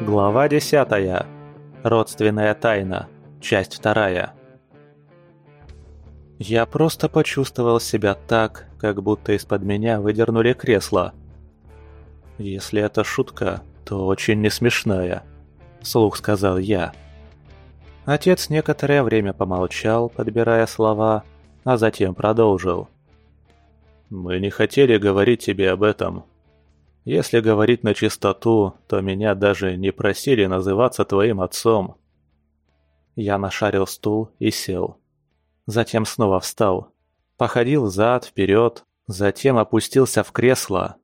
Глава 10. Родственная тайна. Часть вторая. Я просто почувствовал себя так, как будто из-под меня выдернули кресло. Если это шутка, то очень не смешная, вслух сказал я. Отец некоторое время помолчал, подбирая слова, а затем продолжил. «Мы не хотели говорить тебе об этом, если говорить на чистоту, то меня даже не просили называться твоим отцом. Я нашарил стул и сел. Затем снова встал. Походил зад-вперед, затем опустился в кресло.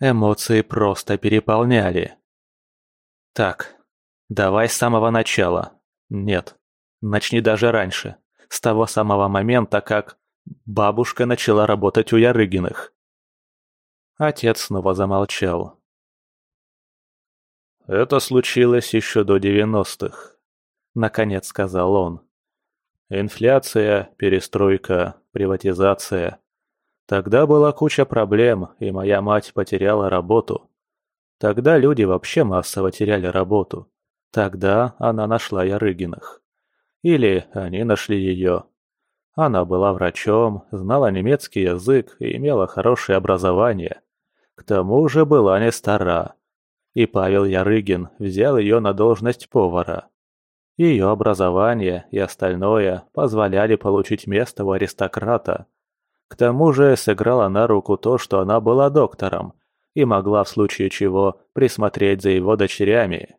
Эмоции просто переполняли. Так, давай с самого начала. Нет, начни даже раньше. С того самого момента, как бабушка начала работать у Ярыгиных. Отец снова замолчал. «Это случилось еще до девяностых», — наконец сказал он. «Инфляция, перестройка, приватизация. Тогда была куча проблем, и моя мать потеряла работу. Тогда люди вообще массово теряли работу. Тогда она нашла Ярыгиных. Или они нашли ее. Она была врачом, знала немецкий язык и имела хорошее образование. К тому же была не стара. И Павел Ярыгин взял ее на должность повара. Ее образование и остальное позволяли получить место у аристократа. К тому же сыграла на руку то, что она была доктором и могла в случае чего присмотреть за его дочерями.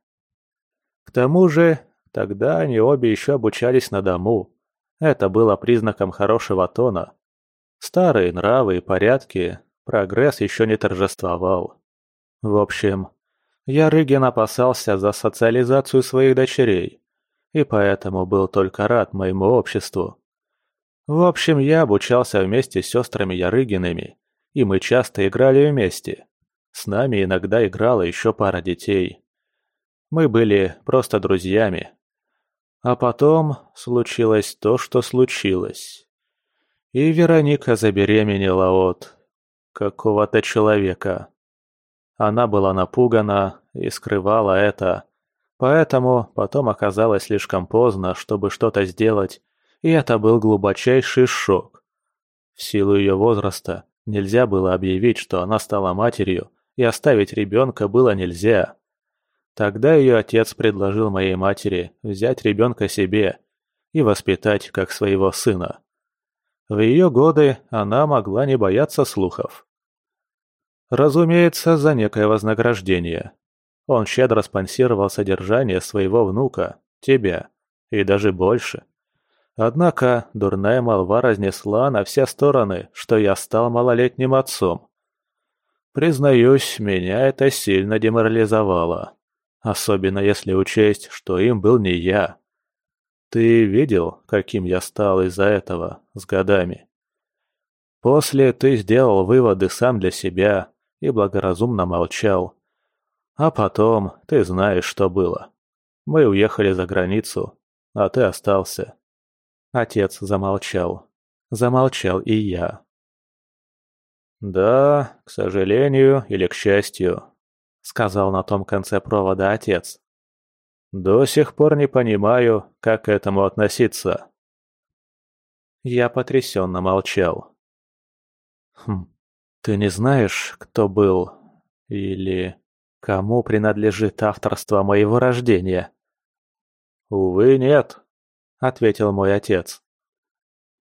К тому же, тогда они обе еще обучались на дому. Это было признаком хорошего тона. Старые нравы и порядки Прогресс еще не торжествовал. В общем, Ярыгин опасался за социализацию своих дочерей, и поэтому был только рад моему обществу. В общем, я обучался вместе с сестрами Ярыгиными, и мы часто играли вместе. С нами иногда играла еще пара детей. Мы были просто друзьями. А потом случилось то, что случилось. И Вероника забеременела от какого-то человека. Она была напугана и скрывала это, поэтому потом оказалось слишком поздно, чтобы что-то сделать, и это был глубочайший шок. В силу ее возраста нельзя было объявить, что она стала матерью, и оставить ребенка было нельзя. Тогда ее отец предложил моей матери взять ребенка себе и воспитать как своего сына. В ее годы она могла не бояться слухов. Разумеется, за некое вознаграждение. Он щедро спонсировал содержание своего внука, тебя, и даже больше. Однако дурная молва разнесла на все стороны, что я стал малолетним отцом. Признаюсь, меня это сильно деморализовало. Особенно если учесть, что им был не я. Ты видел, каким я стал из-за этого с годами? После ты сделал выводы сам для себя и благоразумно молчал. А потом, ты знаешь, что было. Мы уехали за границу, а ты остался. Отец замолчал. Замолчал и я. «Да, к сожалению или к счастью», — сказал на том конце провода отец. «До сих пор не понимаю, как к этому относиться». Я потрясенно молчал. «Хм, ты не знаешь, кто был или кому принадлежит авторство моего рождения? Увы, нет, ответил мой отец.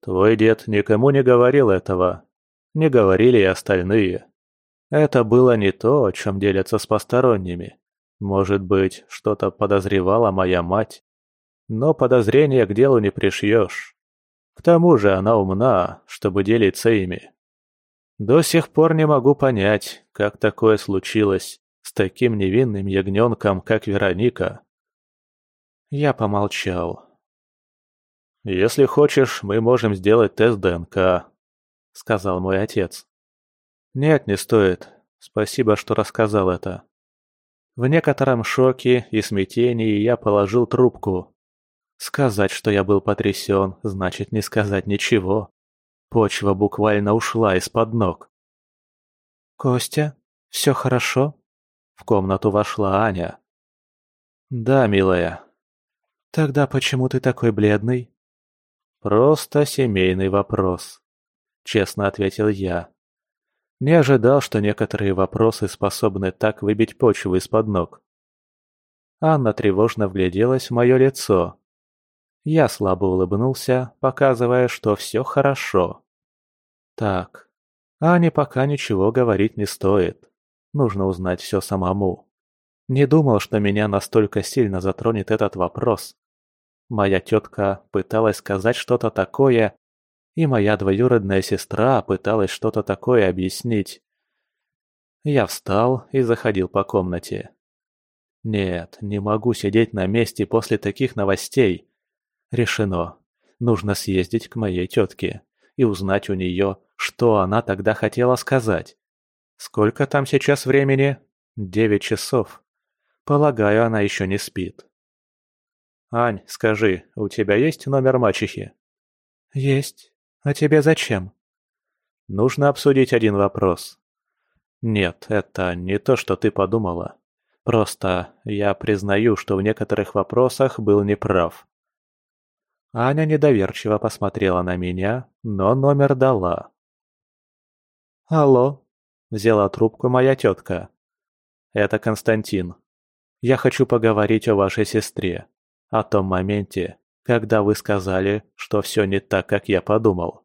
Твой дед никому не говорил этого. Не говорили и остальные. Это было не то, о чем делятся с посторонними. Может быть, что-то подозревала моя мать. Но подозрения к делу не пришьешь. К тому же она умна, чтобы делиться ими. До сих пор не могу понять, как такое случилось с таким невинным ягненком, как Вероника. Я помолчал. «Если хочешь, мы можем сделать тест ДНК», — сказал мой отец. «Нет, не стоит. Спасибо, что рассказал это». В некотором шоке и смятении я положил трубку. Сказать, что я был потрясен, значит не сказать ничего. Почва буквально ушла из-под ног. «Костя, все хорошо?» В комнату вошла Аня. Да, милая. Тогда почему ты такой бледный? Просто семейный вопрос. Честно ответил я. Не ожидал, что некоторые вопросы способны так выбить почву из-под ног. Анна тревожно вгляделась в мое лицо. Я слабо улыбнулся, показывая, что все хорошо. Так, Ане пока ничего говорить не стоит. Нужно узнать все самому. Не думал, что меня настолько сильно затронет этот вопрос. Моя тетка пыталась сказать что-то такое, и моя двоюродная сестра пыталась что-то такое объяснить. Я встал и заходил по комнате. Нет, не могу сидеть на месте после таких новостей. Решено. Нужно съездить к моей тетке и узнать у нее, что она тогда хотела сказать. Сколько там сейчас времени? Девять часов. Полагаю, она еще не спит. «Ань, скажи, у тебя есть номер мачехи?» «Есть. А тебе зачем?» «Нужно обсудить один вопрос». «Нет, это не то, что ты подумала. Просто я признаю, что в некоторых вопросах был неправ. Аня недоверчиво посмотрела на меня, но номер дала. «Алло», — взяла трубку моя тетка. «Это Константин. Я хочу поговорить о вашей сестре, о том моменте, когда вы сказали, что все не так, как я подумал».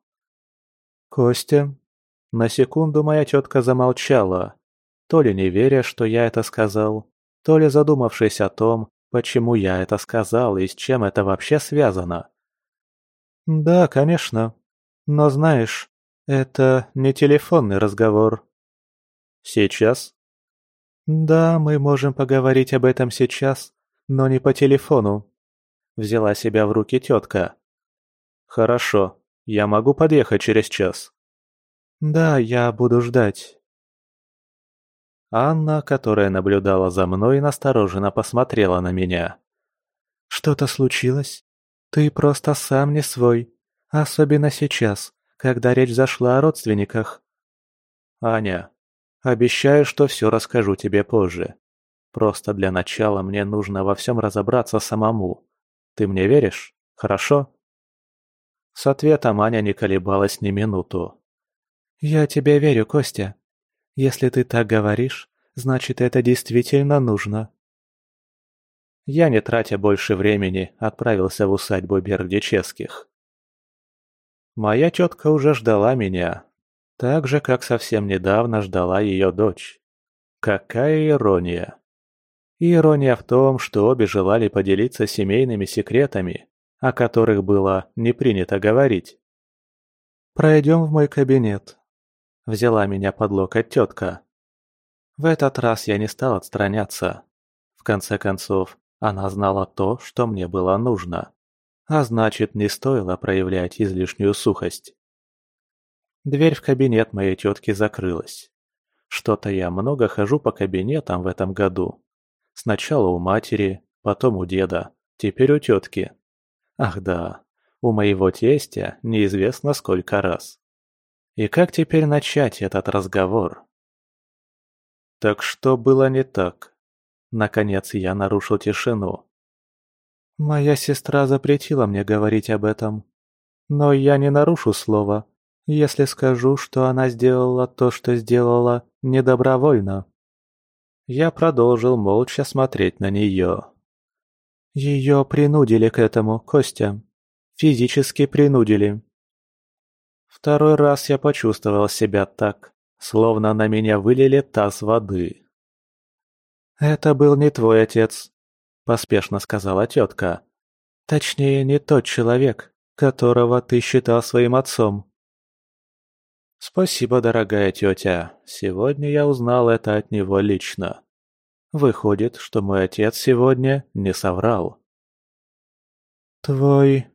«Костя?» На секунду моя тетка замолчала, то ли не веря, что я это сказал, то ли задумавшись о том, почему я это сказал и с чем это вообще связано. «Да, конечно. Но знаешь, это не телефонный разговор». «Сейчас?» «Да, мы можем поговорить об этом сейчас, но не по телефону», — взяла себя в руки тетка. «Хорошо, я могу подъехать через час». «Да, я буду ждать». Анна, которая наблюдала за мной, настороженно посмотрела на меня. «Что-то случилось? Ты просто сам не свой. Особенно сейчас, когда речь зашла о родственниках». «Аня, обещаю, что все расскажу тебе позже. Просто для начала мне нужно во всем разобраться самому. Ты мне веришь? Хорошо?» С ответом Аня не колебалась ни минуту. «Я тебе верю, Костя», если ты так говоришь, значит это действительно нужно. Я, не тратя больше времени, отправился в усадьбу Бердичевских. Моя тетка уже ждала меня, так же, как совсем недавно ждала ее дочь. Какая ирония! ирония в том, что обе желали поделиться семейными секретами, о которых было не принято говорить. «Пройдем в мой кабинет», Взяла меня под локоть тетка. В этот раз я не стал отстраняться. В конце концов, она знала то, что мне было нужно. А значит, не стоило проявлять излишнюю сухость. Дверь в кабинет моей тетки закрылась. Что-то я много хожу по кабинетам в этом году. Сначала у матери, потом у деда, теперь у тетки. Ах да, у моего тестя неизвестно сколько раз. И как теперь начать этот разговор? Так что было не так? Наконец я нарушил тишину. Моя сестра запретила мне говорить об этом. Но я не нарушу слова, если скажу, что она сделала то, что сделала, недобровольно. Я продолжил молча смотреть на нее. Ее принудили к этому, Костя. Физически принудили. Второй раз я почувствовал себя так, словно на меня вылили таз воды. «Это был не твой отец», – поспешно сказала тетка. «Точнее, не тот человек, которого ты считал своим отцом». «Спасибо, дорогая тетя. Сегодня я узнал это от него лично. Выходит, что мой отец сегодня не соврал». «Твой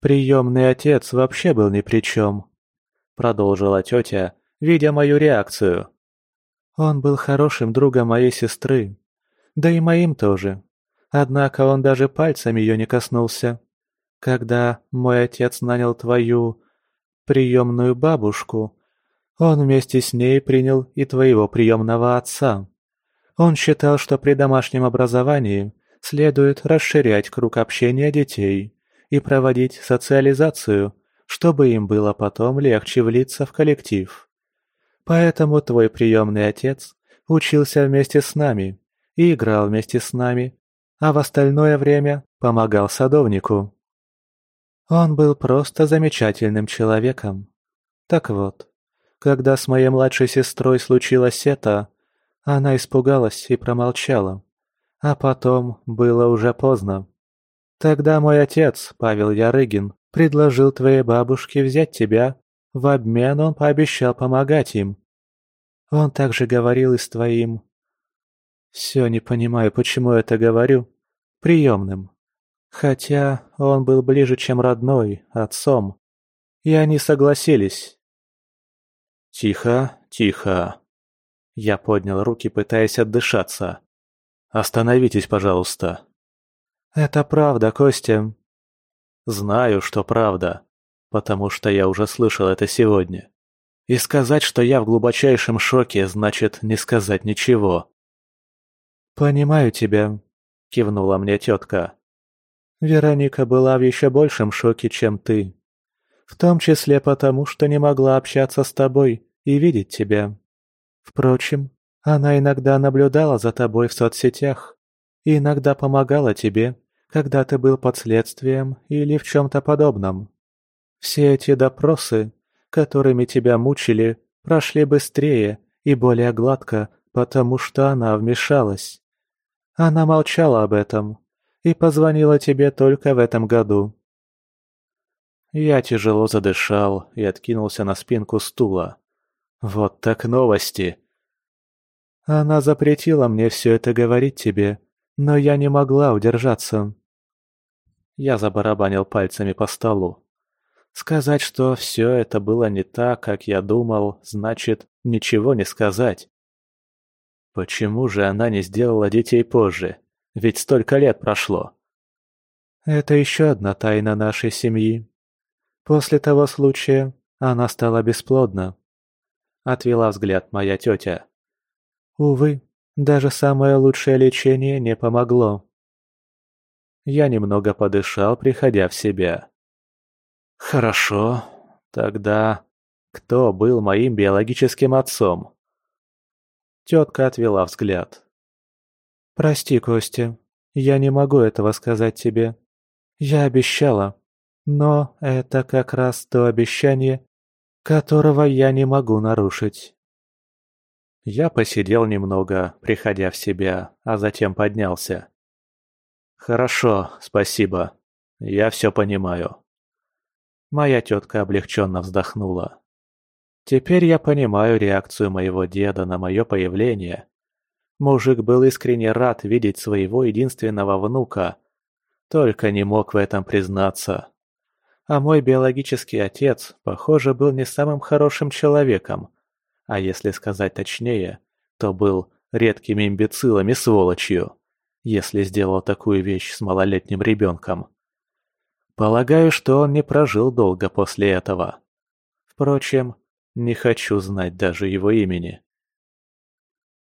приемный отец вообще был ни при чем», — продолжила тетя, видя мою реакцию. «Он был хорошим другом моей сестры, да и моим тоже. Однако он даже пальцем ее не коснулся. Когда мой отец нанял твою приемную бабушку, он вместе с ней принял и твоего приемного отца. Он считал, что при домашнем образовании следует расширять круг общения детей и проводить социализацию, чтобы им было потом легче влиться в коллектив. Поэтому твой приемный отец учился вместе с нами и играл вместе с нами, а в остальное время помогал садовнику. Он был просто замечательным человеком. Так вот, когда с моей младшей сестрой случилось это, она испугалась и промолчала. А потом было уже поздно. Тогда мой отец, Павел Ярыгин, предложил твоей бабушке взять тебя. В обмен он пообещал помогать им. Он также говорил и с твоим... Все не понимаю, почему это говорю. Приемным. Хотя он был ближе, чем родной, отцом. И они согласились. Тихо, тихо. Я поднял руки, пытаясь отдышаться. «Остановитесь, пожалуйста». «Это правда, Костя». «Знаю, что правда, потому что я уже слышал это сегодня. И сказать, что я в глубочайшем шоке, значит не сказать ничего». «Понимаю тебя», — кивнула мне тетка. «Вероника была в еще большем шоке, чем ты. В том числе потому, что не могла общаться с тобой и видеть тебя. Впрочем, она иногда наблюдала за тобой в соцсетях и иногда помогала тебе, когда ты был под следствием или в чем-то подобном. Все эти допросы, которыми тебя мучили, прошли быстрее и более гладко, потому что она вмешалась. Она молчала об этом и позвонила тебе только в этом году. Я тяжело задышал и откинулся на спинку стула. Вот так новости. Она запретила мне все это говорить тебе, но я не могла удержаться. Я забарабанил пальцами по столу. Сказать, что все это было не так, как я думал, значит ничего не сказать. Почему же она не сделала детей позже? Ведь столько лет прошло. Это еще одна тайна нашей семьи. После того случая она стала бесплодна. — отвела взгляд моя тетя. «Увы, даже самое лучшее лечение не помогло». Я немного подышал, приходя в себя. «Хорошо, тогда кто был моим биологическим отцом?» Тетка отвела взгляд. «Прости, Костя, я не могу этого сказать тебе. Я обещала, но это как раз то обещание, которого я не могу нарушить. Я посидел немного, приходя в себя, а затем поднялся. «Хорошо, спасибо. Я все понимаю». Моя тетка облегченно вздохнула. Теперь я понимаю реакцию моего деда на мое появление. Мужик был искренне рад видеть своего единственного внука, только не мог в этом признаться. А мой биологический отец, похоже, был не самым хорошим человеком. А если сказать точнее, то был редким имбецилом и сволочью, если сделал такую вещь с малолетним ребенком. Полагаю, что он не прожил долго после этого. Впрочем, не хочу знать даже его имени.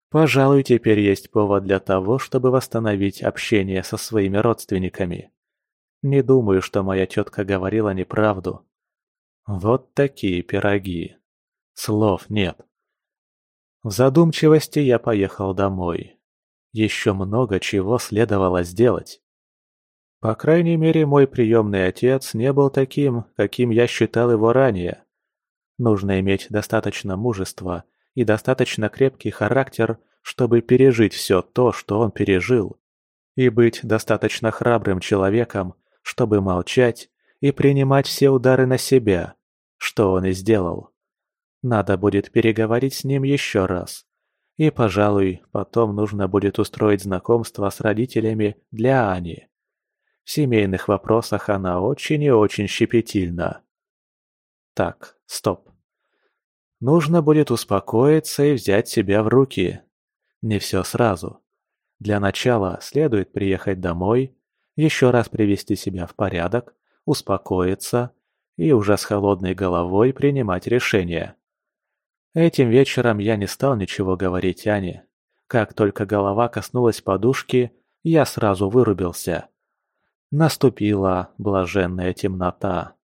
Пожалуй, теперь есть повод для того, чтобы восстановить общение со своими родственниками. Не думаю, что моя тетка говорила неправду. Вот такие пироги. Слов нет. В задумчивости я поехал домой. Еще много чего следовало сделать. По крайней мере, мой приемный отец не был таким, каким я считал его ранее. Нужно иметь достаточно мужества и достаточно крепкий характер, чтобы пережить все то, что он пережил, и быть достаточно храбрым человеком, чтобы молчать и принимать все удары на себя, что он и сделал. Надо будет переговорить с ним еще раз. И, пожалуй, потом нужно будет устроить знакомство с родителями для Ани. В семейных вопросах она очень и очень щепетильна. Так, стоп. Нужно будет успокоиться и взять себя в руки. Не все сразу. Для начала следует приехать домой, еще раз привести себя в порядок, успокоиться и уже с холодной головой принимать решение. Этим вечером я не стал ничего говорить Ане. Как только голова коснулась подушки, я сразу вырубился. Наступила блаженная темнота.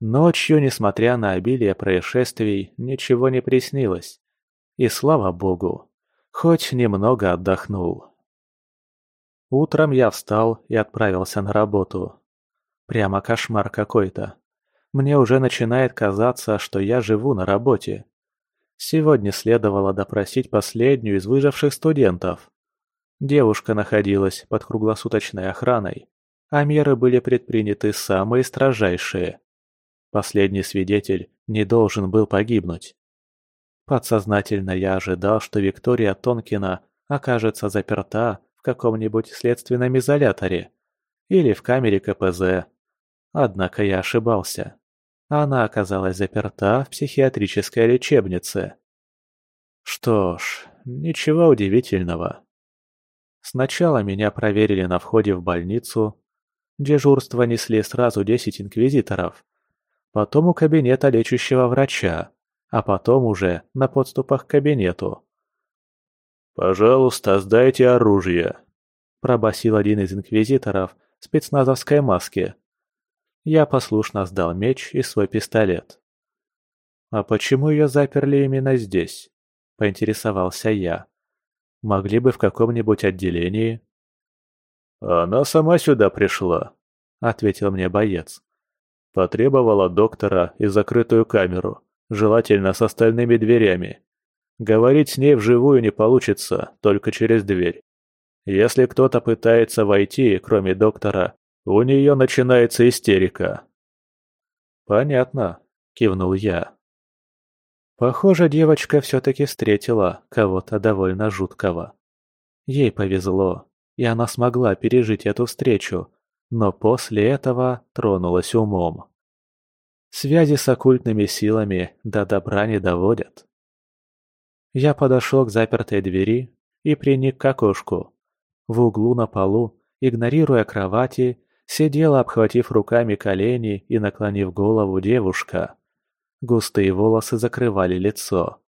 Ночью, несмотря на обилие происшествий, ничего не приснилось. И слава богу, хоть немного отдохнул. Утром я встал и отправился на работу. Прямо кошмар какой-то. Мне уже начинает казаться, что я живу на работе. Сегодня следовало допросить последнюю из выживших студентов. Девушка находилась под круглосуточной охраной, а меры были предприняты самые строжайшие. Последний свидетель не должен был погибнуть. Подсознательно я ожидал, что Виктория Тонкина окажется заперта в каком-нибудь следственном изоляторе или в камере КПЗ. Однако я ошибался. Она оказалась заперта в психиатрической лечебнице. Что ж, ничего удивительного. Сначала меня проверили на входе в больницу. Дежурство несли сразу десять инквизиторов. Потом у кабинета лечащего врача, а потом уже на подступах к кабинету. «Пожалуйста, сдайте оружие», – пробасил один из инквизиторов в спецназовской маске. Я послушно сдал меч и свой пистолет. «А почему ее заперли именно здесь?» – поинтересовался я. «Могли бы в каком-нибудь отделении?» «Она сама сюда пришла», – ответил мне боец. Потребовала доктора и закрытую камеру, желательно с остальными дверями. Говорить с ней вживую не получится, только через дверь. Если кто-то пытается войти, кроме доктора, у нее начинается истерика. «Понятно», — кивнул я. Похоже, девочка все-таки встретила кого-то довольно жуткого. Ей повезло, и она смогла пережить эту встречу, но после этого тронулась умом. Связи с оккультными силами до добра не доводят. Я подошел к запертой двери и приник к окошку. В углу на полу, игнорируя кровати, сидела, обхватив руками колени и наклонив голову девушка. Густые волосы закрывали лицо.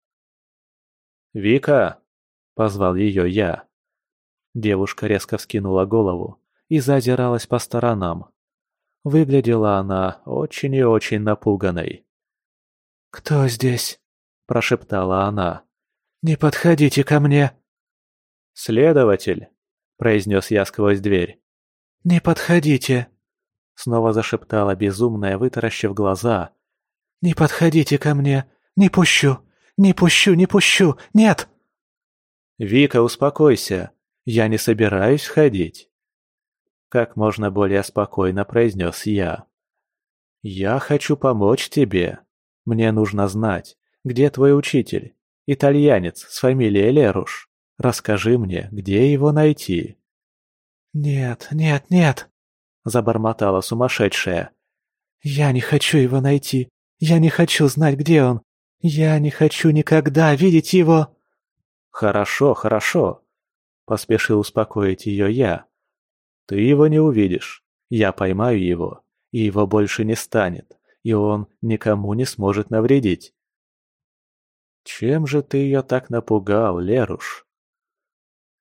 «Вика!» – позвал ее я. Девушка резко вскинула голову и зазиралась по сторонам. Выглядела она очень и очень напуганной. «Кто здесь?» – прошептала она. «Не подходите ко мне!» «Следователь!» – произнес я сквозь дверь. «Не подходите!» – снова зашептала безумная, вытаращив глаза. «Не подходите ко мне! Не пущу! Не пущу, не пущу! Нет!» «Вика, успокойся! Я не собираюсь ходить!» Как можно более спокойно произнес я. «Я хочу помочь тебе. Мне нужно знать, где твой учитель. Итальянец с фамилией Леруш. Расскажи мне, где его найти?» «Нет, нет, нет!» – забормотала сумасшедшая. «Я не хочу его найти. Я не хочу знать, где он. Я не хочу никогда видеть его!» «Хорошо, хорошо!» – поспешил успокоить ее я. «Ты его не увидишь. Я поймаю его, и его больше не станет, и он никому не сможет навредить. Чем же ты ее так напугал, Леруш?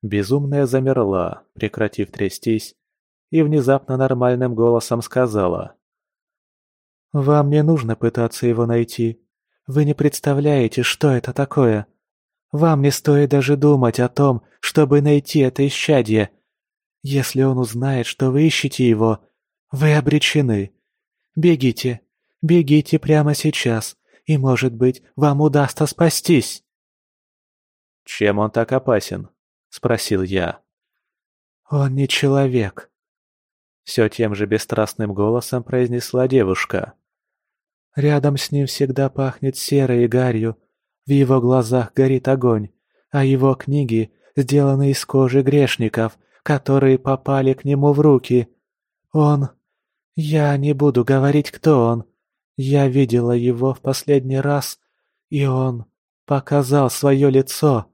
Безумная замерла, прекратив трястись, и внезапно нормальным голосом сказала. «Вам не нужно пытаться его найти. Вы не представляете, что это такое. Вам не стоит даже думать о том, чтобы найти это исчадье. Если он узнает, что вы ищете его, вы обречены. Бегите, бегите прямо сейчас и, может быть, вам удастся спастись». «Чем он так опасен?» — спросил я. «Он не человек», — все тем же бесстрастным голосом произнесла девушка. «Рядом с ним всегда пахнет серой гарью, в его глазах горит огонь, а его книги сделаны из кожи грешников, которые попали к нему в руки. Он... Я не буду говорить, кто он, я видела его в последний раз, и он показал свое лицо.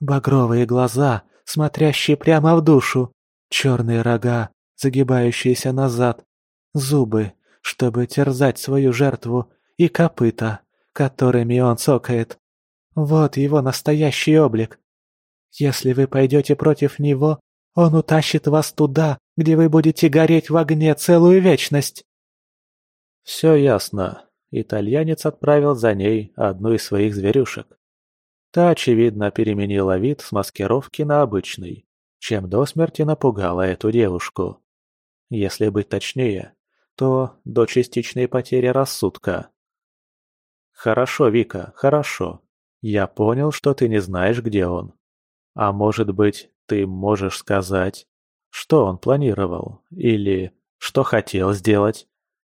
Багровые глаза, смотрящие прямо в душу, черные рога, загибающиеся назад, зубы, чтобы терзать свою жертву, и копыта, которыми он цокает. Вот его настоящий облик. Если вы пойдете против него, Он утащит вас туда, где вы будете гореть в огне целую вечность!» Все ясно. Итальянец отправил за ней одну из своих зверюшек. Та, очевидно, переменила вид с маскировки на обычный, чем до смерти напугала эту девушку. Если быть точнее, то до частичной потери рассудка. «Хорошо, Вика, хорошо. Я понял, что ты не знаешь, где он. А может быть, ты можешь сказать, что он планировал или что хотел сделать?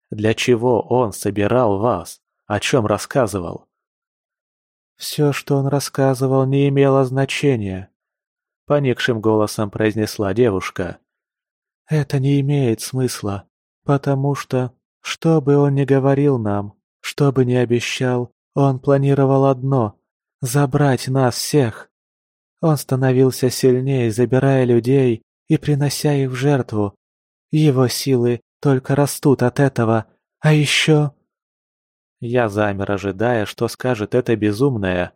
Для чего он собирал вас? О чем рассказывал?» «Все, что он рассказывал, не имело значения», — поникшим голосом произнесла девушка. «Это не имеет смысла, потому что, что бы он ни говорил нам, что бы ни обещал, он планировал одно — забрать нас всех. Он становился сильнее, забирая людей и принося их в жертву. Его силы только растут от этого, а еще... Я замер, ожидая, что скажет это безумное.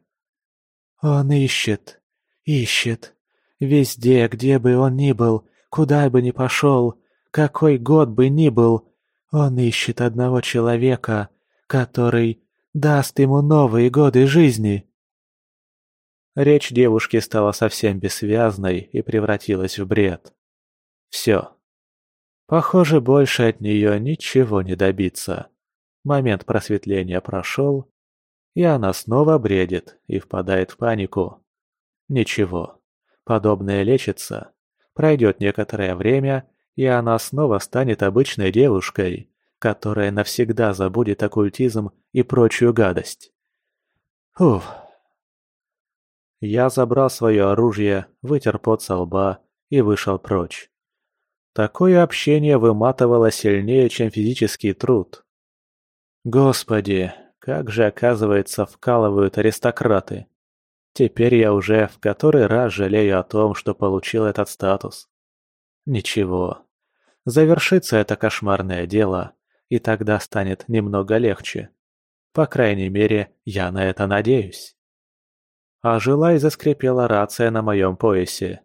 Он ищет, ищет. Везде, где бы он ни был, куда бы ни пошел, какой год бы ни был, он ищет одного человека, который даст ему новые годы жизни. Речь девушки стала совсем бессвязной и превратилась в бред. Все. Похоже, больше от нее ничего не добиться. Момент просветления прошел, и она снова бредит и впадает в панику. Ничего. Подобное лечится. Пройдет некоторое время, и она снова станет обычной девушкой, которая навсегда забудет оккультизм и прочую гадость. Уф. Я забрал свое оружие, вытер пот со лба и вышел прочь. Такое общение выматывало сильнее, чем физический труд. Господи, как же, оказывается, вкалывают аристократы. Теперь я уже в который раз жалею о том, что получил этот статус. Ничего. Завершится это кошмарное дело, и тогда станет немного легче. По крайней мере, я на это надеюсь. Ожила и заскрипела рация на моем поясе.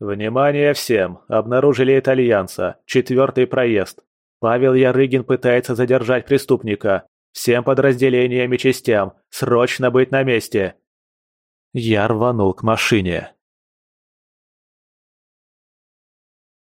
«Внимание всем! Обнаружили итальянца. Четвертый проезд. Павел Ярыгин пытается задержать преступника. Всем подразделениям и частям. Срочно быть на месте!» Я рванул к машине.